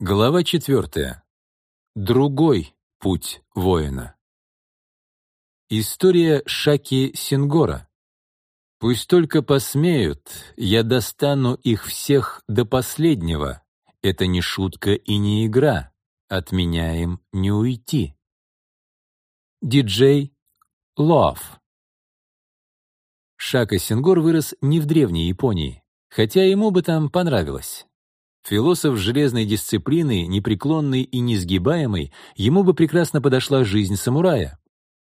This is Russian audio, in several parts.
Глава четвертая. Другой путь воина. История Шаки Сингора. «Пусть только посмеют, я достану их всех до последнего. Это не шутка и не игра, от меня им не уйти». Диджей Лов. Шака Сингор вырос не в древней Японии, хотя ему бы там понравилось. Философ железной дисциплины, непреклонный и несгибаемый, ему бы прекрасно подошла жизнь самурая.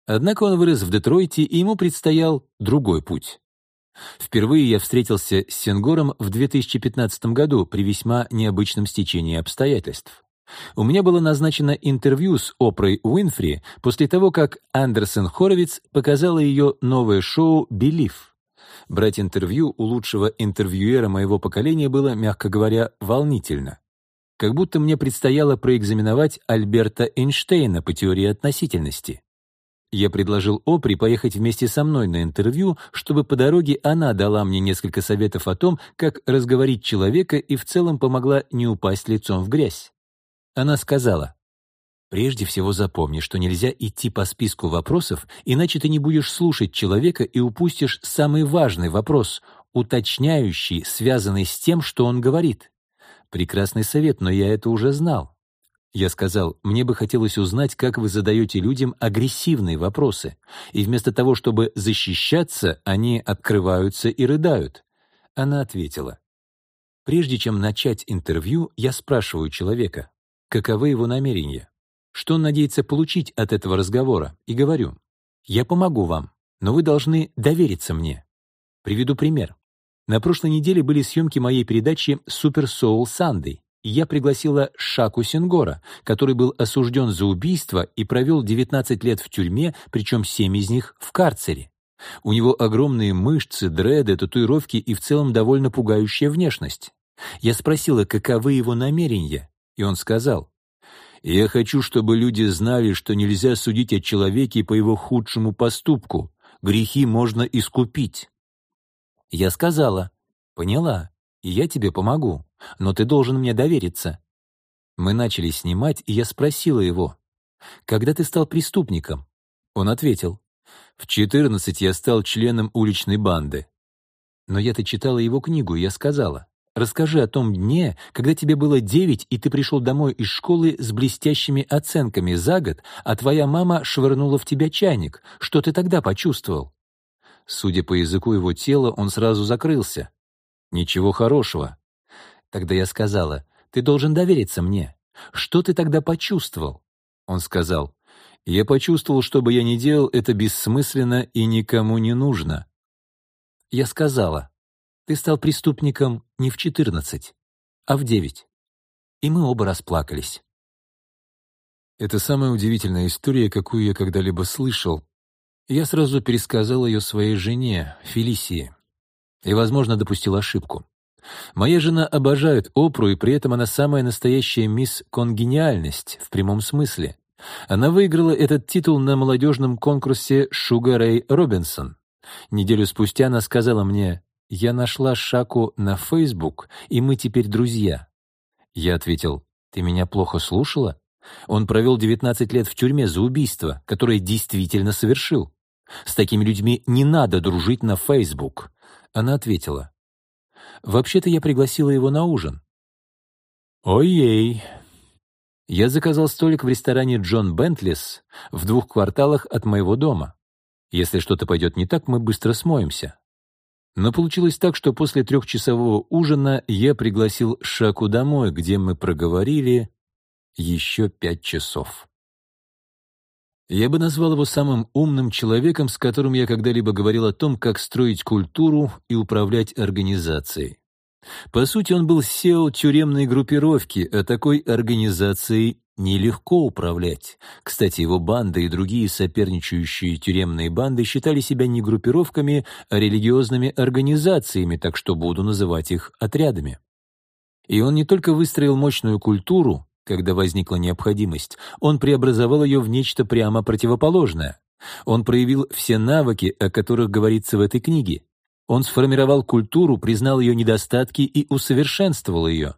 Однако он вырос в Детройте, и ему предстоял другой путь. Впервые я встретился с Сенгором в 2015 году при весьма необычном стечении обстоятельств. У меня было назначено интервью с Опрой Уинфри после того, как Андерсон Хоровиц показала ее новое шоу «Белив». Брать интервью у лучшего интервьюера моего поколения было, мягко говоря, волнительно. Как будто мне предстояло проэкзаменовать Альберта Эйнштейна по теории относительности. Я предложил Опри поехать вместе со мной на интервью, чтобы по дороге она дала мне несколько советов о том, как разговорить человека и в целом помогла не упасть лицом в грязь. Она сказала, Прежде всего запомни, что нельзя идти по списку вопросов, иначе ты не будешь слушать человека и упустишь самый важный вопрос, уточняющий, связанный с тем, что он говорит. Прекрасный совет, но я это уже знал. Я сказал, мне бы хотелось узнать, как вы задаете людям агрессивные вопросы, и вместо того, чтобы защищаться, они открываются и рыдают. Она ответила, прежде чем начать интервью, я спрашиваю человека, каковы его намерения что он надеется получить от этого разговора, и говорю, «Я помогу вам, но вы должны довериться мне». Приведу пример. На прошлой неделе были съемки моей передачи «Супер Соул Сандей», и я пригласила Шаку Сингора, который был осужден за убийство и провел 19 лет в тюрьме, причем 7 из них в карцере. У него огромные мышцы, дреды, татуировки и в целом довольно пугающая внешность. Я спросила, каковы его намерения, и он сказал, и я хочу, чтобы люди знали, что нельзя судить о человеке по его худшему поступку. Грехи можно искупить. Я сказала, поняла, и я тебе помогу, но ты должен мне довериться. Мы начали снимать, и я спросила его, когда ты стал преступником? Он ответил, в 14 я стал членом уличной банды. Но я-то читала его книгу, и я сказала, Расскажи о том дне, когда тебе было девять, и ты пришел домой из школы с блестящими оценками за год, а твоя мама швырнула в тебя чайник. Что ты тогда почувствовал? Судя по языку его тела, он сразу закрылся. Ничего хорошего. Тогда я сказала, ты должен довериться мне. Что ты тогда почувствовал? Он сказал, я почувствовал, что бы я ни делал, это бессмысленно и никому не нужно. Я сказала, ты стал преступником не в 14, а в 9. И мы оба расплакались. Это самая удивительная история, какую я когда-либо слышал. Я сразу пересказал ее своей жене, Фелисии. И, возможно, допустил ошибку. Моя жена обожает Опру, и при этом она самая настоящая мисс Конгениальность в прямом смысле. Она выиграла этот титул на молодежном конкурсе Шуга Рэй Робинсон. Неделю спустя она сказала мне, «Я нашла Шаку на Facebook, и мы теперь друзья». Я ответил, «Ты меня плохо слушала?» Он провел 19 лет в тюрьме за убийство, которое действительно совершил. С такими людьми не надо дружить на Facebook. Она ответила, «Вообще-то я пригласила его на ужин». «Ой-ей!» Я заказал столик в ресторане «Джон Бентлис» в двух кварталах от моего дома. Если что-то пойдет не так, мы быстро смоемся. Но получилось так, что после трехчасового ужина я пригласил Шаку домой, где мы проговорили еще пять часов. Я бы назвал его самым умным человеком, с которым я когда-либо говорил о том, как строить культуру и управлять организацией. По сути, он был SEO тюремной группировки, а такой организацией нелегко управлять. Кстати, его банда и другие соперничающие тюремные банды считали себя не группировками, а религиозными организациями, так что буду называть их отрядами. И он не только выстроил мощную культуру, когда возникла необходимость, он преобразовал ее в нечто прямо противоположное. Он проявил все навыки, о которых говорится в этой книге. Он сформировал культуру, признал ее недостатки и усовершенствовал ее.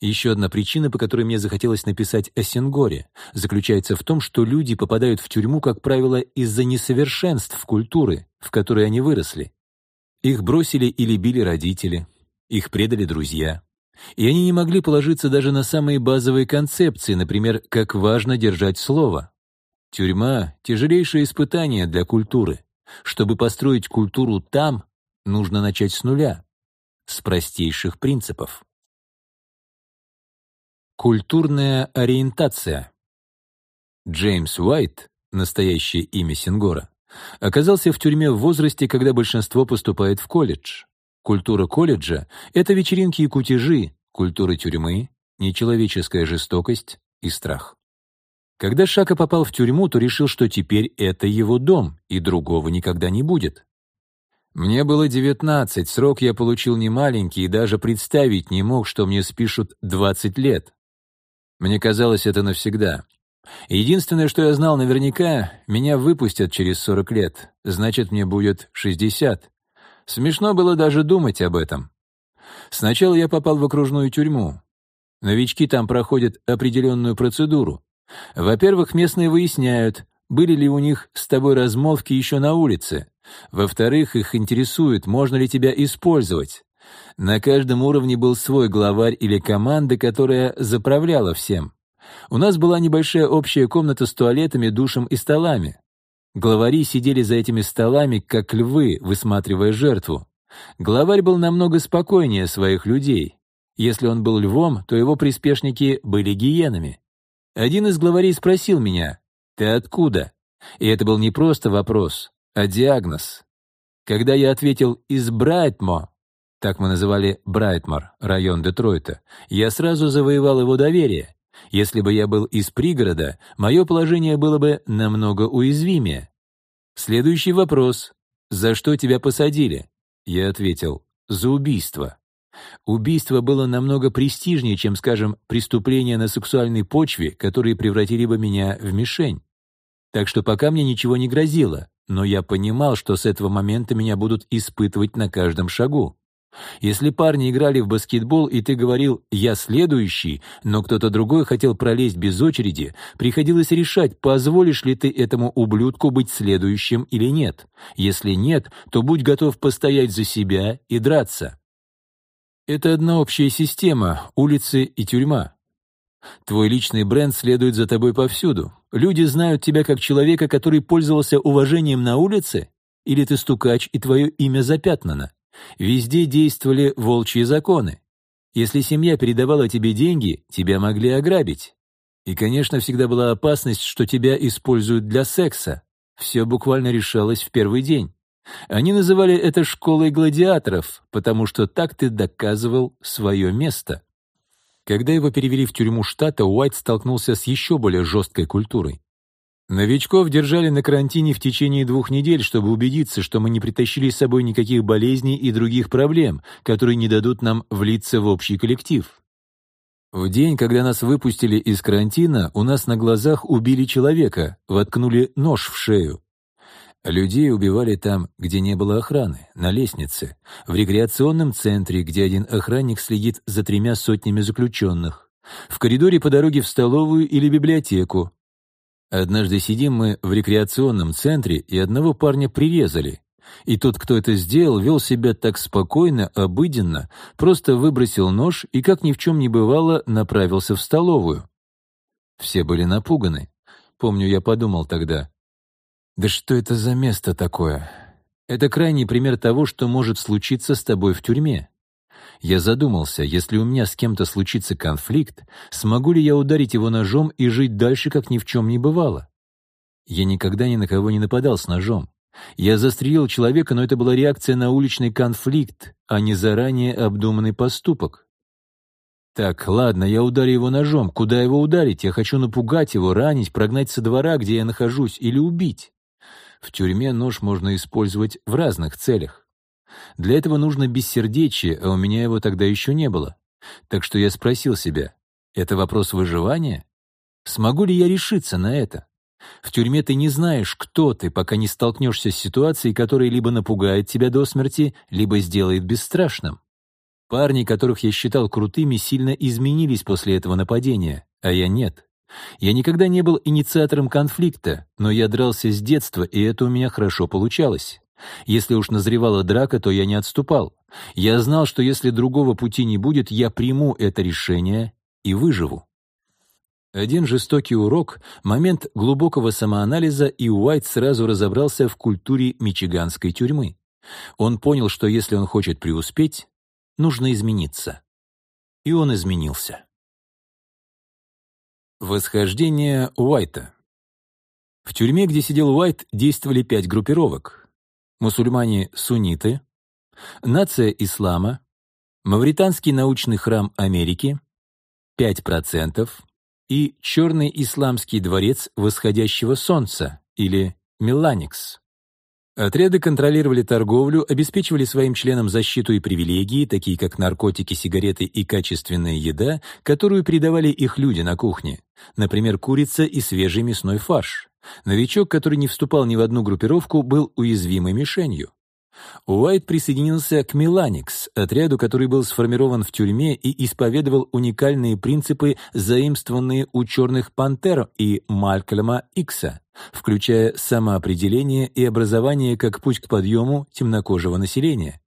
Еще одна причина, по которой мне захотелось написать о Сенгоре, заключается в том, что люди попадают в тюрьму, как правило, из-за несовершенств культуры, в которой они выросли. Их бросили или били родители, их предали друзья. И они не могли положиться даже на самые базовые концепции, например, как важно держать слово. Тюрьма — тяжелейшее испытание для культуры. Чтобы построить культуру там, нужно начать с нуля, с простейших принципов. Культурная ориентация. Джеймс Уайт, настоящее имя Сингора, оказался в тюрьме в возрасте, когда большинство поступает в колледж. Культура колледжа — это вечеринки и кутежи, культура тюрьмы — нечеловеческая жестокость и страх. Когда Шака попал в тюрьму, то решил, что теперь это его дом, и другого никогда не будет. Мне было девятнадцать, срок я получил немаленький, и даже представить не мог, что мне спишут двадцать лет. Мне казалось это навсегда. Единственное, что я знал наверняка, меня выпустят через 40 лет, значит, мне будет 60. Смешно было даже думать об этом. Сначала я попал в окружную тюрьму. Новички там проходят определенную процедуру. Во-первых, местные выясняют, были ли у них с тобой размолвки еще на улице. Во-вторых, их интересует, можно ли тебя использовать. На каждом уровне был свой главарь или команда, которая заправляла всем. У нас была небольшая общая комната с туалетами, душем и столами. Главари сидели за этими столами, как львы, высматривая жертву. Главарь был намного спокойнее своих людей. Если он был львом, то его приспешники были гиенами. Один из главарей спросил меня, «Ты откуда?» И это был не просто вопрос, а диагноз. Когда я ответил «из Брайтмо», так мы называли Брайтмор, район Детройта, я сразу завоевал его доверие. Если бы я был из пригорода, мое положение было бы намного уязвимее. Следующий вопрос. «За что тебя посадили?» Я ответил, «За убийство». Убийство было намного престижнее, чем, скажем, преступления на сексуальной почве, которые превратили бы меня в мишень. Так что пока мне ничего не грозило, но я понимал, что с этого момента меня будут испытывать на каждом шагу. Если парни играли в баскетбол, и ты говорил «я следующий», но кто-то другой хотел пролезть без очереди, приходилось решать, позволишь ли ты этому ублюдку быть следующим или нет. Если нет, то будь готов постоять за себя и драться. Это одна общая система, улицы и тюрьма. Твой личный бренд следует за тобой повсюду. Люди знают тебя как человека, который пользовался уважением на улице, или ты стукач, и твое имя запятнано. Везде действовали волчьи законы. Если семья передавала тебе деньги, тебя могли ограбить. И, конечно, всегда была опасность, что тебя используют для секса. Все буквально решалось в первый день. Они называли это школой гладиаторов, потому что так ты доказывал свое место. Когда его перевели в тюрьму штата, Уайт столкнулся с еще более жесткой культурой. Новичков держали на карантине в течение двух недель, чтобы убедиться, что мы не притащили с собой никаких болезней и других проблем, которые не дадут нам влиться в общий коллектив. В день, когда нас выпустили из карантина, у нас на глазах убили человека, воткнули нож в шею. Людей убивали там, где не было охраны, на лестнице, в рекреационном центре, где один охранник следит за тремя сотнями заключенных, в коридоре по дороге в столовую или библиотеку, Однажды сидим мы в рекреационном центре, и одного парня прирезали. И тот, кто это сделал, вел себя так спокойно, обыденно, просто выбросил нож и, как ни в чем не бывало, направился в столовую. Все были напуганы. Помню, я подумал тогда, «Да что это за место такое? Это крайний пример того, что может случиться с тобой в тюрьме. Я задумался, если у меня с кем-то случится конфликт, смогу ли я ударить его ножом и жить дальше, как ни в чем не бывало? Я никогда ни на кого не нападал с ножом. Я застрелил человека, но это была реакция на уличный конфликт, а не заранее обдуманный поступок. Так, ладно, я ударю его ножом. Куда его ударить? Я хочу напугать его, ранить, прогнать со двора, где я нахожусь, или убить. В тюрьме нож можно использовать в разных целях. Для этого нужно бессердечие, а у меня его тогда еще не было. Так что я спросил себя, это вопрос выживания? Смогу ли я решиться на это? В тюрьме ты не знаешь, кто ты, пока не столкнешься с ситуацией, которая либо напугает тебя до смерти, либо сделает бесстрашным. Парни, которых я считал крутыми, сильно изменились после этого нападения, а я нет. Я никогда не был инициатором конфликта, но я дрался с детства, и это у меня хорошо получалось. Если уж назревала драка, то я не отступал. Я знал, что если другого пути не будет, я приму это решение и выживу. Один жестокий урок, момент глубокого самоанализа, и Уайт сразу разобрался в культуре мичиганской тюрьмы. Он понял, что если он хочет преуспеть, нужно измениться. И он изменился. Восхождение Уайта В тюрьме, где сидел Уайт, действовали пять группировок. Мусульмане-сунниты, нация ислама, Мавританский научный храм Америки, 5%, и Черный исламский дворец восходящего солнца, или Меланикс. Отряды контролировали торговлю, обеспечивали своим членам защиту и привилегии, такие как наркотики, сигареты и качественная еда, которую передавали их люди на кухне. Например, курица и свежий мясной фарш. Новичок, который не вступал ни в одну группировку, был уязвимой мишенью. Уайт присоединился к Меланикс, отряду, который был сформирован в тюрьме и исповедовал уникальные принципы, заимствованные у «Черных пантер» и Малькольма Икса, включая самоопределение и образование как путь к подъему темнокожего населения.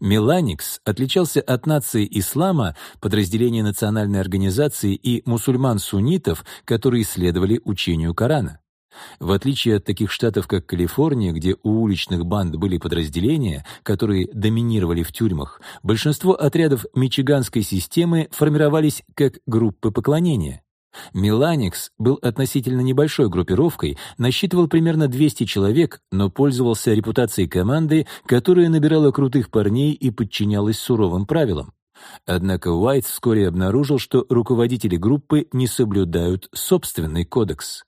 Меланикс отличался от нации ислама, подразделения национальной организации и мусульман-суннитов, которые следовали учению Корана. В отличие от таких штатов, как Калифорния, где у уличных банд были подразделения, которые доминировали в тюрьмах, большинство отрядов мичиганской системы формировались как группы поклонения. Меланикс был относительно небольшой группировкой, насчитывал примерно 200 человек, но пользовался репутацией команды, которая набирала крутых парней и подчинялась суровым правилам. Однако Уайт вскоре обнаружил, что руководители группы не соблюдают собственный кодекс.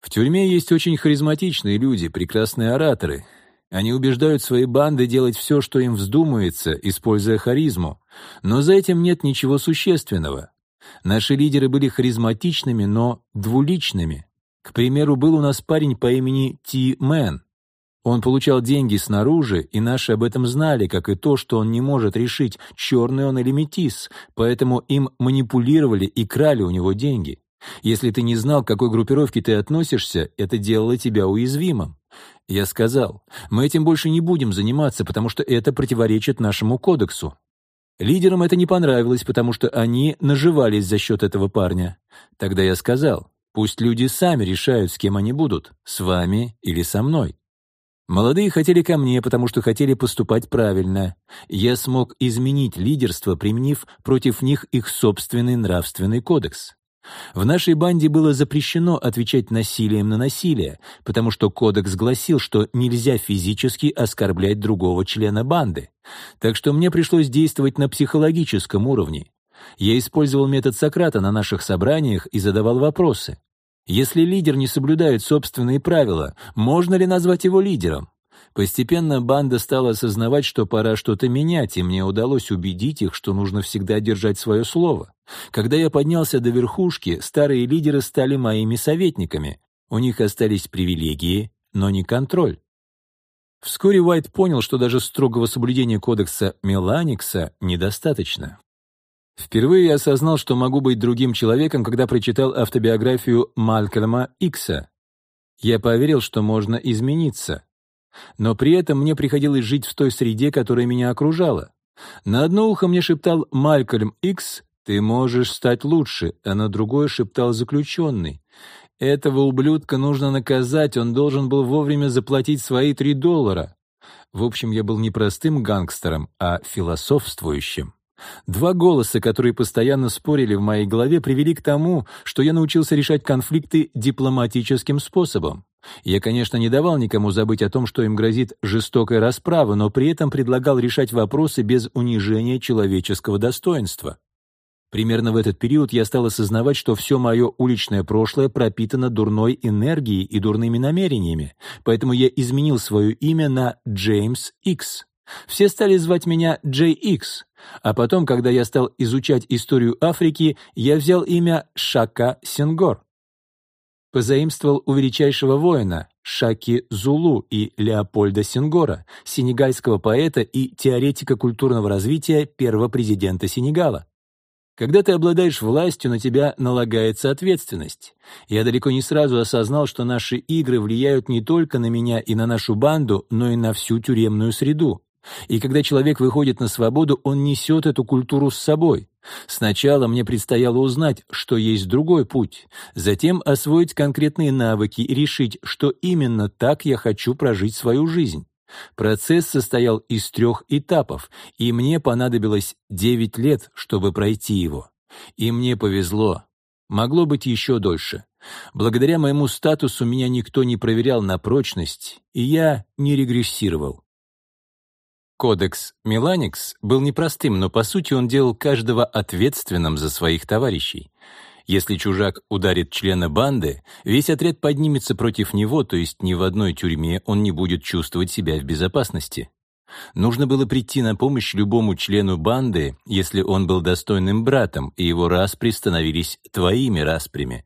В тюрьме есть очень харизматичные люди, прекрасные ораторы. Они убеждают свои банды делать все, что им вздумается, используя харизму. Но за этим нет ничего существенного. Наши лидеры были харизматичными, но двуличными. К примеру, был у нас парень по имени Ти Мэн. Он получал деньги снаружи, и наши об этом знали, как и то, что он не может решить, черный он или метис, поэтому им манипулировали и крали у него деньги. Если ты не знал, к какой группировке ты относишься, это делало тебя уязвимым. Я сказал, мы этим больше не будем заниматься, потому что это противоречит нашему кодексу. Лидерам это не понравилось, потому что они наживались за счет этого парня. Тогда я сказал, пусть люди сами решают, с кем они будут, с вами или со мной. Молодые хотели ко мне, потому что хотели поступать правильно. Я смог изменить лидерство, применив против них их собственный нравственный кодекс. В нашей банде было запрещено отвечать насилием на насилие, потому что кодекс гласил, что нельзя физически оскорблять другого члена банды. Так что мне пришлось действовать на психологическом уровне. Я использовал метод Сократа на наших собраниях и задавал вопросы. Если лидер не соблюдает собственные правила, можно ли назвать его лидером? Постепенно банда стала осознавать, что пора что-то менять, и мне удалось убедить их, что нужно всегда держать свое слово. Когда я поднялся до верхушки, старые лидеры стали моими советниками. У них остались привилегии, но не контроль. Вскоре Уайт понял, что даже строгого соблюдения кодекса Меланикса недостаточно. Впервые я осознал, что могу быть другим человеком, когда прочитал автобиографию Малькольма Икса. Я поверил, что можно измениться. Но при этом мне приходилось жить в той среде, которая меня окружала. На одно ухо мне шептал Малькольм Икс «Ты можешь стать лучше», а на другое шептал заключенный. «Этого ублюдка нужно наказать, он должен был вовремя заплатить свои три доллара». В общем, я был не простым гангстером, а философствующим. Два голоса, которые постоянно спорили в моей голове, привели к тому, что я научился решать конфликты дипломатическим способом. Я, конечно, не давал никому забыть о том, что им грозит жестокая расправа, но при этом предлагал решать вопросы без унижения человеческого достоинства. Примерно в этот период я стал осознавать, что все мое уличное прошлое пропитано дурной энергией и дурными намерениями, поэтому я изменил свое имя на Джеймс Икс. Все стали звать меня Икс, а потом, когда я стал изучать историю Африки, я взял имя Шака Сенгор. Позаимствовал у величайшего воина, Шаки Зулу и Леопольда Сенгора, сенегальского поэта и теоретика культурного развития первого президента Сенегала. Когда ты обладаешь властью, на тебя налагается ответственность. Я далеко не сразу осознал, что наши игры влияют не только на меня и на нашу банду, но и на всю тюремную среду. И когда человек выходит на свободу, он несет эту культуру с собой. Сначала мне предстояло узнать, что есть другой путь, затем освоить конкретные навыки и решить, что именно так я хочу прожить свою жизнь. Процесс состоял из трех этапов, и мне понадобилось девять лет, чтобы пройти его. И мне повезло. Могло быть еще дольше. Благодаря моему статусу меня никто не проверял на прочность, и я не регрессировал. Кодекс Миланикс был непростым, но по сути он делал каждого ответственным за своих товарищей. Если чужак ударит члена банды, весь отряд поднимется против него, то есть ни в одной тюрьме он не будет чувствовать себя в безопасности. Нужно было прийти на помощь любому члену банды, если он был достойным братом, и его распри становились твоими распрями.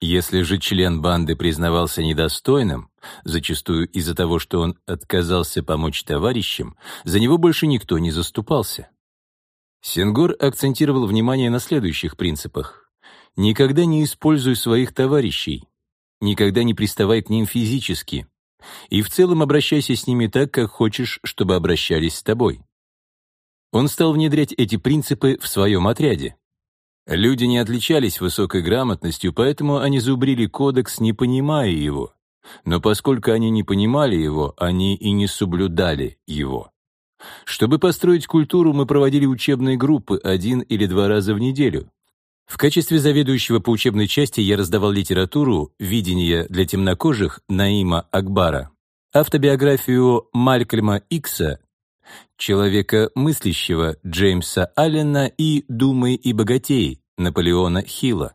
Если же член банды признавался недостойным, зачастую из-за того, что он отказался помочь товарищам, за него больше никто не заступался. Сенгор акцентировал внимание на следующих принципах. Никогда не используй своих товарищей. Никогда не приставай к ним физически. И в целом обращайся с ними так, как хочешь, чтобы обращались с тобой. Он стал внедрять эти принципы в своем отряде. Люди не отличались высокой грамотностью, поэтому они зубрили кодекс, не понимая его. Но поскольку они не понимали его, они и не соблюдали его. Чтобы построить культуру, мы проводили учебные группы один или два раза в неделю. В качестве заведующего по учебной части я раздавал литературу «Видение для темнокожих» Наима Акбара, автобиографию Малькольма Икса, человека мыслящего Джеймса Аллена и «Думай и богатей» Наполеона Хилла.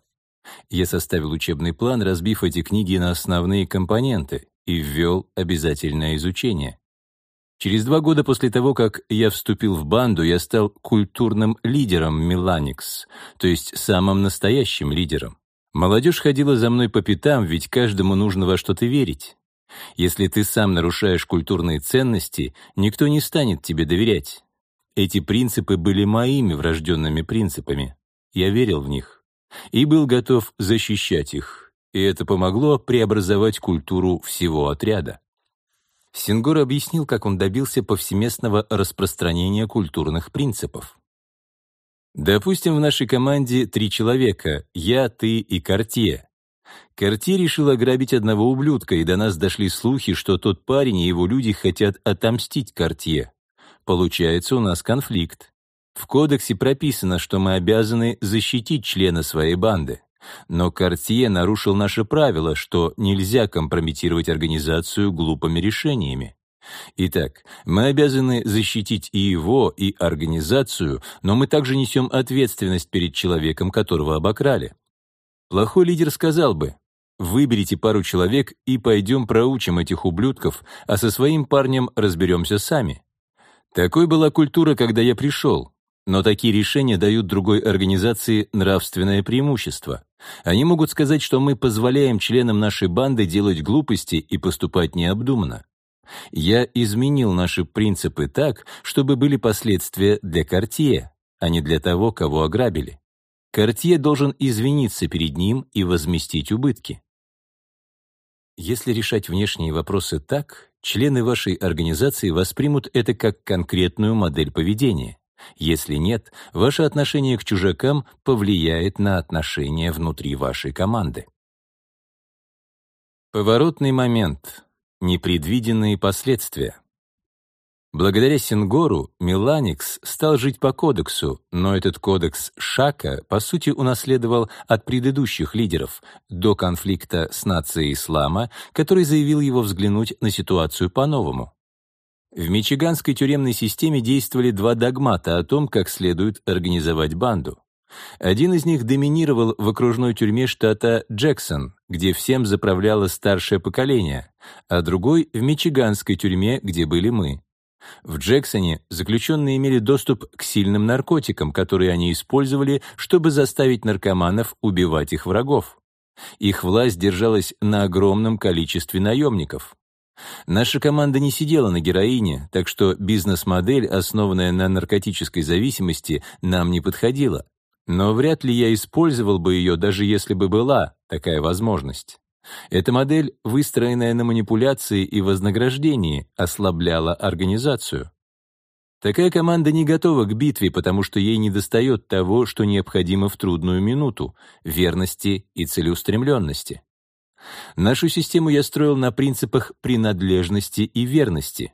Я составил учебный план, разбив эти книги на основные компоненты и ввел обязательное изучение. Через два года после того, как я вступил в банду, я стал культурным лидером Миланикс, то есть самым настоящим лидером. Молодежь ходила за мной по пятам, ведь каждому нужно во что-то верить. Если ты сам нарушаешь культурные ценности, никто не станет тебе доверять. Эти принципы были моими врожденными принципами. Я верил в них и был готов защищать их, и это помогло преобразовать культуру всего отряда. Сингор объяснил, как он добился повсеместного распространения культурных принципов. Допустим, в нашей команде три человека — я, ты и Кортье. Кортье решил ограбить одного ублюдка, и до нас дошли слухи, что тот парень и его люди хотят отомстить Кортье. Получается, у нас конфликт. В кодексе прописано, что мы обязаны защитить члена своей банды. Но Картье нарушил наше правило, что нельзя компрометировать организацию глупыми решениями. Итак, мы обязаны защитить и его, и организацию, но мы также несем ответственность перед человеком, которого обокрали. Плохой лидер сказал бы, выберите пару человек и пойдем проучим этих ублюдков, а со своим парнем разберемся сами. Такой была культура, когда я пришел. Но такие решения дают другой организации нравственное преимущество. Они могут сказать, что мы позволяем членам нашей банды делать глупости и поступать необдуманно. Я изменил наши принципы так, чтобы были последствия для Кортье, а не для того, кого ограбили. Кортье должен извиниться перед ним и возместить убытки. Если решать внешние вопросы так, члены вашей организации воспримут это как конкретную модель поведения. Если нет, ваше отношение к чужакам повлияет на отношения внутри вашей команды. Поворотный момент. Непредвиденные последствия. Благодаря Сингору Миланикс стал жить по кодексу, но этот кодекс Шака, по сути, унаследовал от предыдущих лидеров до конфликта с нацией ислама, который заявил его взглянуть на ситуацию по-новому. В мичиганской тюремной системе действовали два догмата о том, как следует организовать банду. Один из них доминировал в окружной тюрьме штата Джексон, где всем заправляло старшее поколение, а другой — в мичиганской тюрьме, где были мы. В Джексоне заключенные имели доступ к сильным наркотикам, которые они использовали, чтобы заставить наркоманов убивать их врагов. Их власть держалась на огромном количестве наемников. Наша команда не сидела на героине, так что бизнес-модель, основанная на наркотической зависимости, нам не подходила. Но вряд ли я использовал бы ее, даже если бы была такая возможность. Эта модель, выстроенная на манипуляции и вознаграждении, ослабляла организацию. Такая команда не готова к битве, потому что ей недостает того, что необходимо в трудную минуту — верности и целеустремленности. Нашу систему я строил на принципах принадлежности и верности.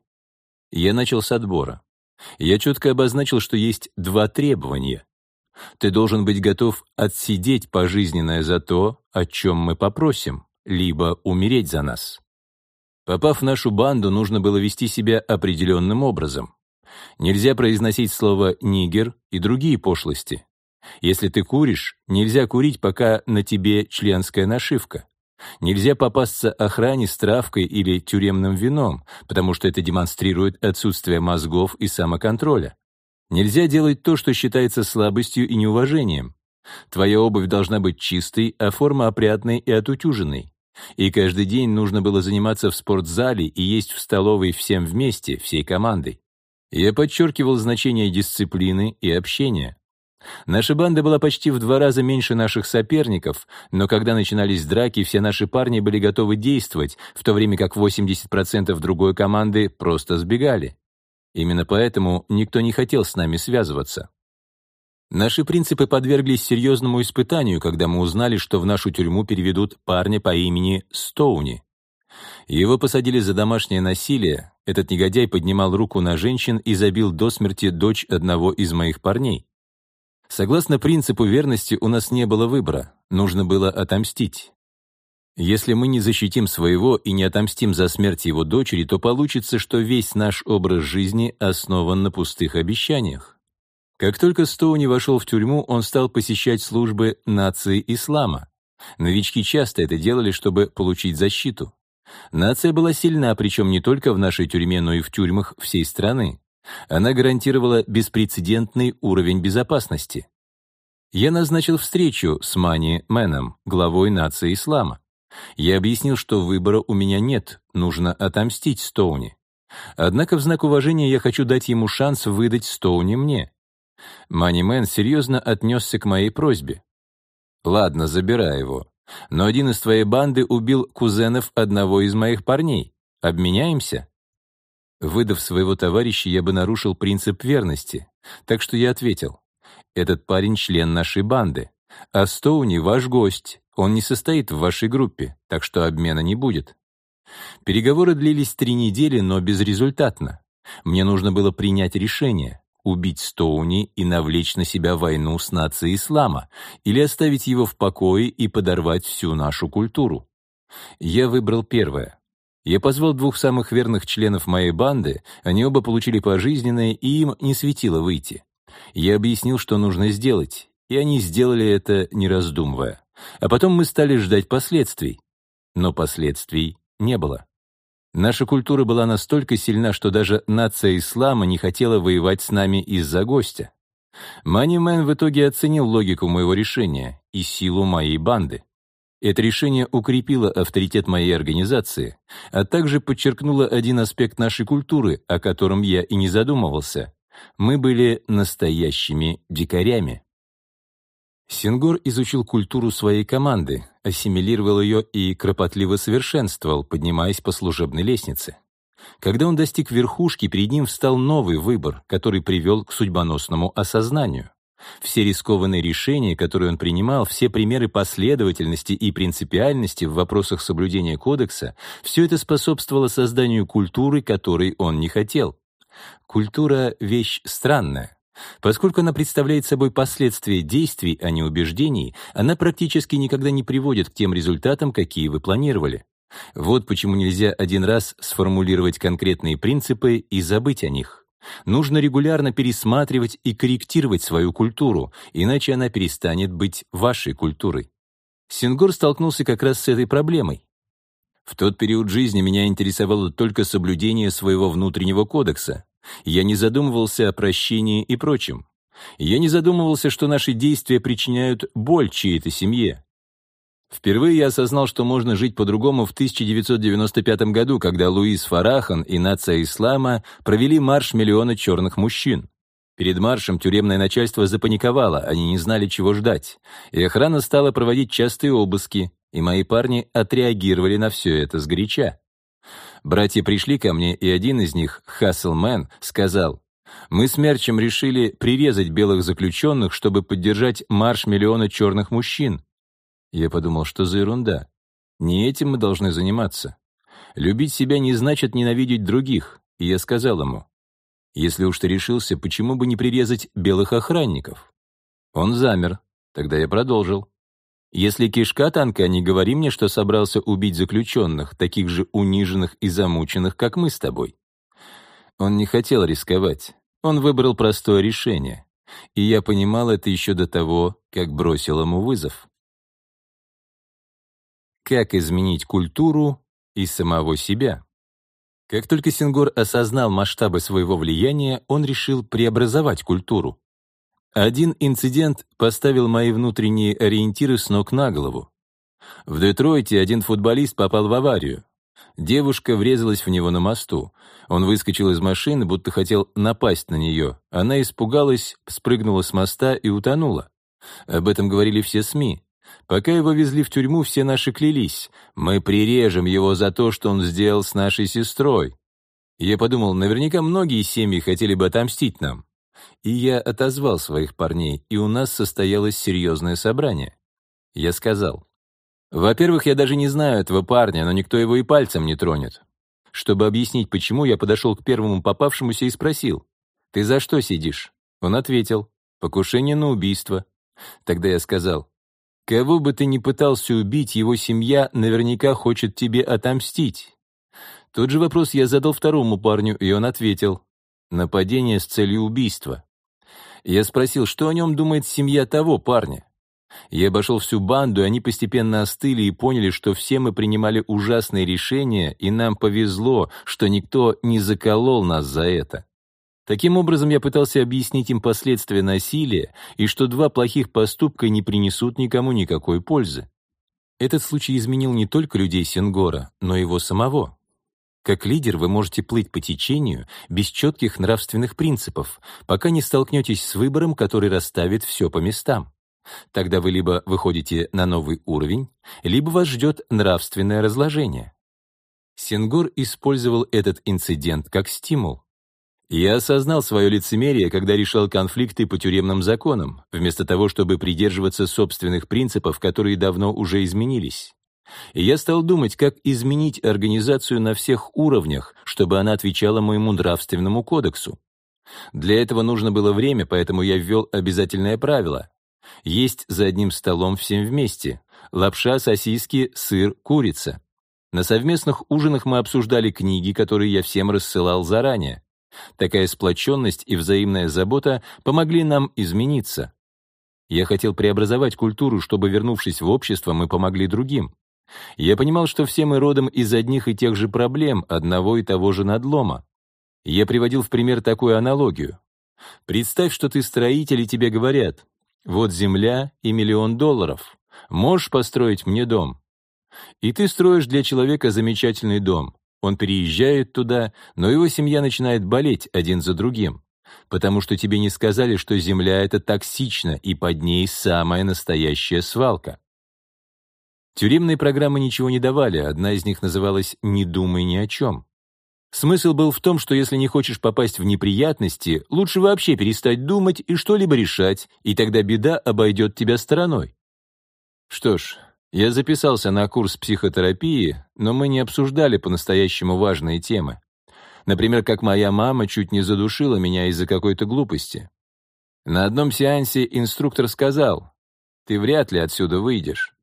Я начал с отбора. Я четко обозначил, что есть два требования. Ты должен быть готов отсидеть пожизненное за то, о чем мы попросим, либо умереть за нас. Попав в нашу банду, нужно было вести себя определенным образом. Нельзя произносить слово «нигер» и другие пошлости. Если ты куришь, нельзя курить, пока на тебе членская нашивка. Нельзя попасться охране с травкой или тюремным вином, потому что это демонстрирует отсутствие мозгов и самоконтроля. Нельзя делать то, что считается слабостью и неуважением. Твоя обувь должна быть чистой, а форма опрятной и отутюженной. И каждый день нужно было заниматься в спортзале и есть в столовой всем вместе, всей командой. Я подчеркивал значение дисциплины и общения. Наша банда была почти в два раза меньше наших соперников, но когда начинались драки, все наши парни были готовы действовать, в то время как 80% другой команды просто сбегали. Именно поэтому никто не хотел с нами связываться. Наши принципы подверглись серьезному испытанию, когда мы узнали, что в нашу тюрьму переведут парня по имени Стоуни. Его посадили за домашнее насилие, этот негодяй поднимал руку на женщин и забил до смерти дочь одного из моих парней. Согласно принципу верности, у нас не было выбора, нужно было отомстить. Если мы не защитим своего и не отомстим за смерть его дочери, то получится, что весь наш образ жизни основан на пустых обещаниях. Как только Стоуни вошел в тюрьму, он стал посещать службы нации ислама. Новички часто это делали, чтобы получить защиту. Нация была сильна, причем не только в нашей тюрьме, но и в тюрьмах всей страны. Она гарантировала беспрецедентный уровень безопасности. Я назначил встречу с Мани Мэном, главой нации ислама. Я объяснил, что выбора у меня нет, нужно отомстить Стоуни. Однако в знак уважения я хочу дать ему шанс выдать Стоуни мне. Мани Мэн серьезно отнесся к моей просьбе. «Ладно, забирай его. Но один из твоей банды убил кузенов одного из моих парней. Обменяемся?» Выдав своего товарища, я бы нарушил принцип верности, так что я ответил. «Этот парень — член нашей банды, а Стоуни — ваш гость, он не состоит в вашей группе, так что обмена не будет». Переговоры длились три недели, но безрезультатно. Мне нужно было принять решение — убить Стоуни и навлечь на себя войну с нацией ислама, или оставить его в покое и подорвать всю нашу культуру. Я выбрал первое. Я позвал двух самых верных членов моей банды, они оба получили пожизненное, и им не светило выйти. Я объяснил, что нужно сделать, и они сделали это, не раздумывая. А потом мы стали ждать последствий. Но последствий не было. Наша культура была настолько сильна, что даже нация ислама не хотела воевать с нами из-за гостя. Манимен в итоге оценил логику моего решения и силу моей банды. Это решение укрепило авторитет моей организации, а также подчеркнуло один аспект нашей культуры, о котором я и не задумывался. Мы были настоящими дикарями. Сингор изучил культуру своей команды, ассимилировал ее и кропотливо совершенствовал, поднимаясь по служебной лестнице. Когда он достиг верхушки, перед ним встал новый выбор, который привел к судьбоносному осознанию. Все рискованные решения, которые он принимал, все примеры последовательности и принципиальности в вопросах соблюдения кодекса, все это способствовало созданию культуры, которой он не хотел. Культура — вещь странная. Поскольку она представляет собой последствия действий, а не убеждений, она практически никогда не приводит к тем результатам, какие вы планировали. Вот почему нельзя один раз сформулировать конкретные принципы и забыть о них. Нужно регулярно пересматривать и корректировать свою культуру, иначе она перестанет быть вашей культурой. Сингур столкнулся как раз с этой проблемой. В тот период жизни меня интересовало только соблюдение своего внутреннего кодекса. Я не задумывался о прощении и прочем. Я не задумывался, что наши действия причиняют боль чьей-то семье. Впервые я осознал, что можно жить по-другому в 1995 году, когда Луис Фарахан и нация ислама провели марш миллиона черных мужчин. Перед маршем тюремное начальство запаниковало, они не знали, чего ждать. И охрана стала проводить частые обыски, и мои парни отреагировали на все это сгоряча. Братья пришли ко мне, и один из них, Хасселмен, сказал, «Мы с Мерчем решили прирезать белых заключенных, чтобы поддержать марш миллиона черных мужчин. Я подумал, что за ерунда. Не этим мы должны заниматься. Любить себя не значит ненавидеть других, и я сказал ему, если уж ты решился, почему бы не прирезать белых охранников? Он замер, тогда я продолжил. Если кишка танка, не говори мне, что собрался убить заключенных, таких же униженных и замученных, как мы с тобой. Он не хотел рисковать. Он выбрал простое решение. И я понимал это еще до того, как бросил ему вызов. Как изменить культуру и самого себя? Как только Сингор осознал масштабы своего влияния, он решил преобразовать культуру. Один инцидент поставил мои внутренние ориентиры с ног на голову. В Детройте один футболист попал в аварию. Девушка врезалась в него на мосту. Он выскочил из машины, будто хотел напасть на нее. Она испугалась, спрыгнула с моста и утонула. Об этом говорили все СМИ. Пока его везли в тюрьму, все наши клялись. Мы прирежем его за то, что он сделал с нашей сестрой. Я подумал, наверняка многие семьи хотели бы отомстить нам. И я отозвал своих парней, и у нас состоялось серьезное собрание. Я сказал, во-первых, я даже не знаю этого парня, но никто его и пальцем не тронет. Чтобы объяснить, почему, я подошел к первому попавшемуся и спросил, «Ты за что сидишь?» Он ответил, «Покушение на убийство». Тогда я сказал, Кого бы ты ни пытался убить, его семья наверняка хочет тебе отомстить. Тот же вопрос я задал второму парню, и он ответил. Нападение с целью убийства. Я спросил, что о нем думает семья того парня. Я обошел всю банду, и они постепенно остыли и поняли, что все мы принимали ужасные решения, и нам повезло, что никто не заколол нас за это. Таким образом, я пытался объяснить им последствия насилия и что два плохих поступка не принесут никому никакой пользы. Этот случай изменил не только людей Сенгора, но и его самого. Как лидер вы можете плыть по течению без четких нравственных принципов, пока не столкнетесь с выбором, который расставит все по местам. Тогда вы либо выходите на новый уровень, либо вас ждет нравственное разложение. Сенгор использовал этот инцидент как стимул. Я осознал свое лицемерие, когда решал конфликты по тюремным законам, вместо того, чтобы придерживаться собственных принципов, которые давно уже изменились. И я стал думать, как изменить организацию на всех уровнях, чтобы она отвечала моему нравственному кодексу. Для этого нужно было время, поэтому я ввел обязательное правило. Есть за одним столом всем вместе. Лапша, сосиски, сыр, курица. На совместных ужинах мы обсуждали книги, которые я всем рассылал заранее. Такая сплоченность и взаимная забота помогли нам измениться. Я хотел преобразовать культуру, чтобы, вернувшись в общество, мы помогли другим. Я понимал, что все мы родом из одних и тех же проблем, одного и того же надлома. Я приводил в пример такую аналогию. Представь, что ты строитель, и тебе говорят, вот земля и миллион долларов. Можешь построить мне дом? И ты строишь для человека замечательный дом. Он переезжает туда, но его семья начинает болеть один за другим, потому что тебе не сказали, что земля — это токсично, и под ней самая настоящая свалка. Тюремные программы ничего не давали, одна из них называлась «Не думай ни о чем». Смысл был в том, что если не хочешь попасть в неприятности, лучше вообще перестать думать и что-либо решать, и тогда беда обойдет тебя стороной. Что ж, я записался на курс психотерапии, но мы не обсуждали по-настоящему важные темы. Например, как моя мама чуть не задушила меня из-за какой-то глупости. На одном сеансе инструктор сказал, «Ты вряд ли отсюда выйдешь».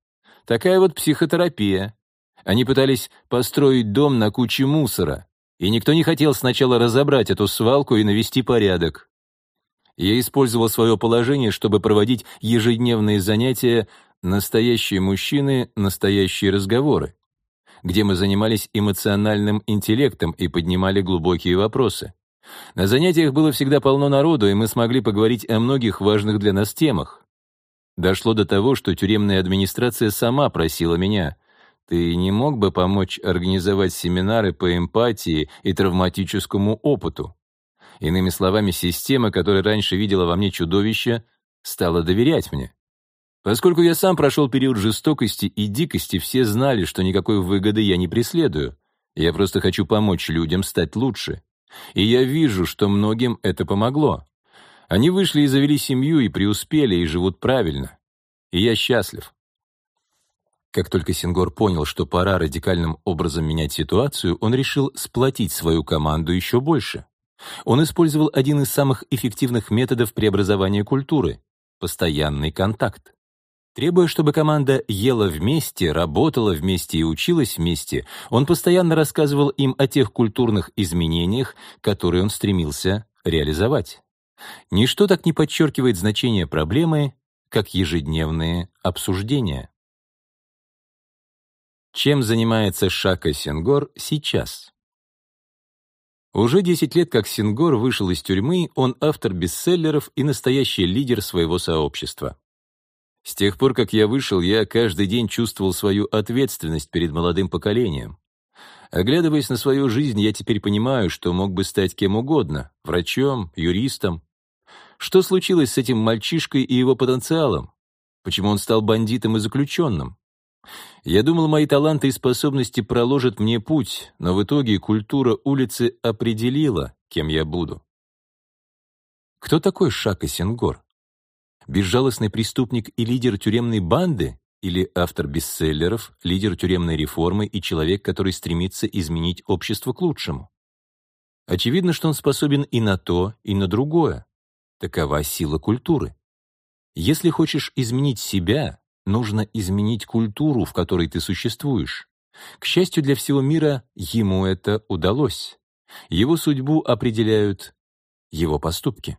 Такая вот психотерапия. Они пытались построить дом на куче мусора, и никто не хотел сначала разобрать эту свалку и навести порядок. Я использовал свое положение, чтобы проводить ежедневные занятия Настоящие мужчины, настоящие разговоры, где мы занимались эмоциональным интеллектом и поднимали глубокие вопросы. На занятиях было всегда полно народу, и мы смогли поговорить о многих важных для нас темах. Дошло до того, что тюремная администрация сама просила меня. «Ты не мог бы помочь организовать семинары по эмпатии и травматическому опыту?» Иными словами, система, которая раньше видела во мне чудовище, стала доверять мне. Поскольку я сам прошел период жестокости и дикости, все знали, что никакой выгоды я не преследую. Я просто хочу помочь людям стать лучше. И я вижу, что многим это помогло. Они вышли и завели семью, и преуспели, и живут правильно. И я счастлив. Как только Сингор понял, что пора радикальным образом менять ситуацию, он решил сплотить свою команду еще больше. Он использовал один из самых эффективных методов преобразования культуры — постоянный контакт. Требуя, чтобы команда ела вместе, работала вместе и училась вместе, он постоянно рассказывал им о тех культурных изменениях, которые он стремился реализовать. Ничто так не подчеркивает значение проблемы, как ежедневные обсуждения. Чем занимается Шака Сенгор сейчас? Уже 10 лет как Сенгор вышел из тюрьмы, он автор бестселлеров и настоящий лидер своего сообщества. С тех пор, как я вышел, я каждый день чувствовал свою ответственность перед молодым поколением. Оглядываясь на свою жизнь, я теперь понимаю, что мог бы стать кем угодно — врачом, юристом, что случилось с этим мальчишкой и его потенциалом? Почему он стал бандитом и заключенным? Я думал, мои таланты и способности проложат мне путь, но в итоге культура улицы определила, кем я буду. Кто такой Шака Сенгор? Безжалостный преступник и лидер тюремной банды или автор бестселлеров, лидер тюремной реформы и человек, который стремится изменить общество к лучшему? Очевидно, что он способен и на то, и на другое. Такова сила культуры. Если хочешь изменить себя, нужно изменить культуру, в которой ты существуешь. К счастью для всего мира, ему это удалось. Его судьбу определяют его поступки.